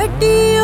வட்டியோட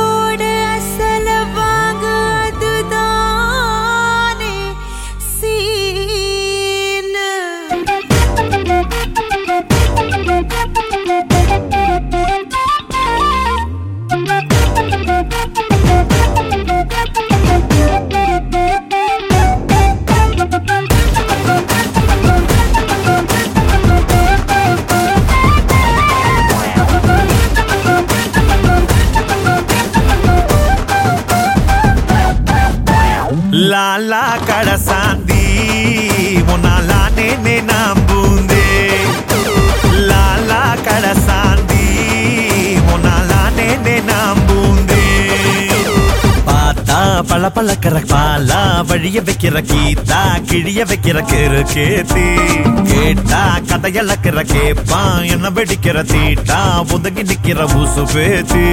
பல பழக்கிற பாலா வழிய வைக்கிற கீதா கிழிய வைக்கிற கிரு கேத்தி. கேட்டா கதையளக்கிற கேப்பான் என்ன வெடிக்கிற தீட்டா ஒதுங்கி நிக்கிற ஊசு பேத்தி.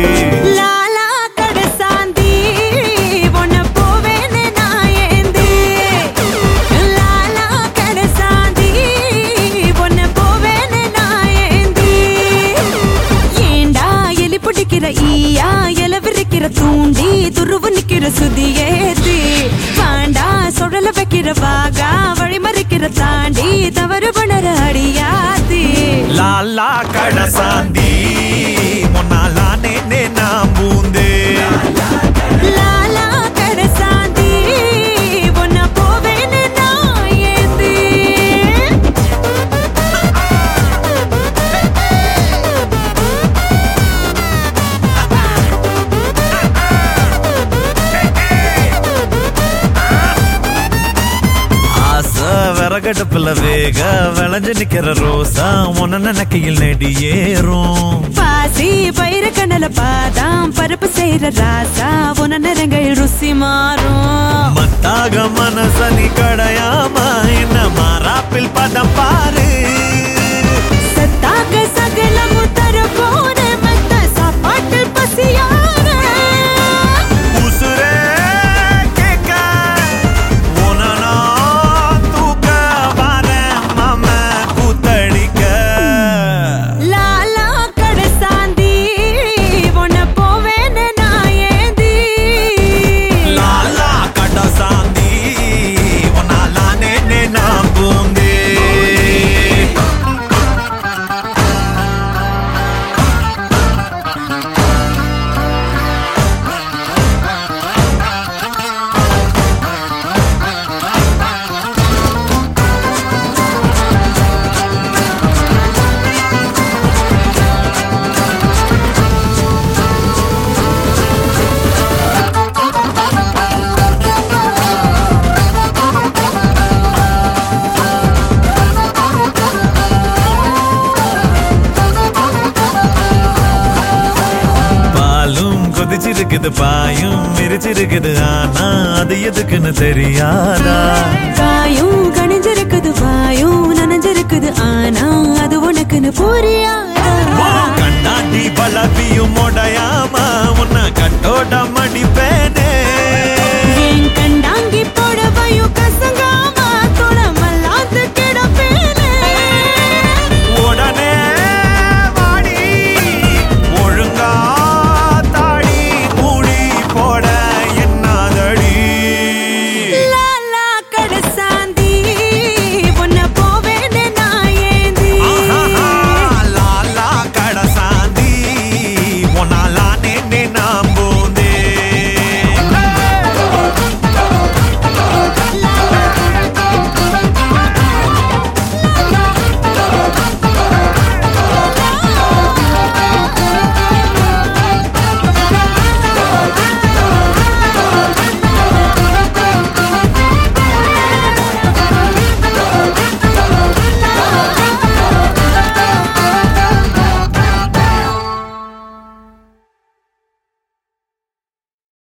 ஈயா தூண்டி துருவு நிக்கிற சுதி. லாலா ஆசை விறகடுப்புல வேக விளைஞ்சு நிக்கிற ரோசா உன்ன நினைக்கையில் நெடி ஏறும் பாசி பயிர கண்ணல பாதாம் பருப்பு செய்யற ராசா உன நிறங்கள் ருசி மாறும். மத்தாக மனசனி கடையாம? என்ன மாறாப்பில் பதம் பாரு. கொதிச்சிருக்குது பாயும் மிரிச்சிருக்குது ஆனா அது எதுக்குன்னு தெரியாதா? காயும் கணிஞ்சிருக்குது வாயும் நனைஞ்சிருக்குது ஆனா அது உனக்குன்னு புரியாதா? கண்ணாடி பலவியும் உடையாம? உன்னை கட்டோட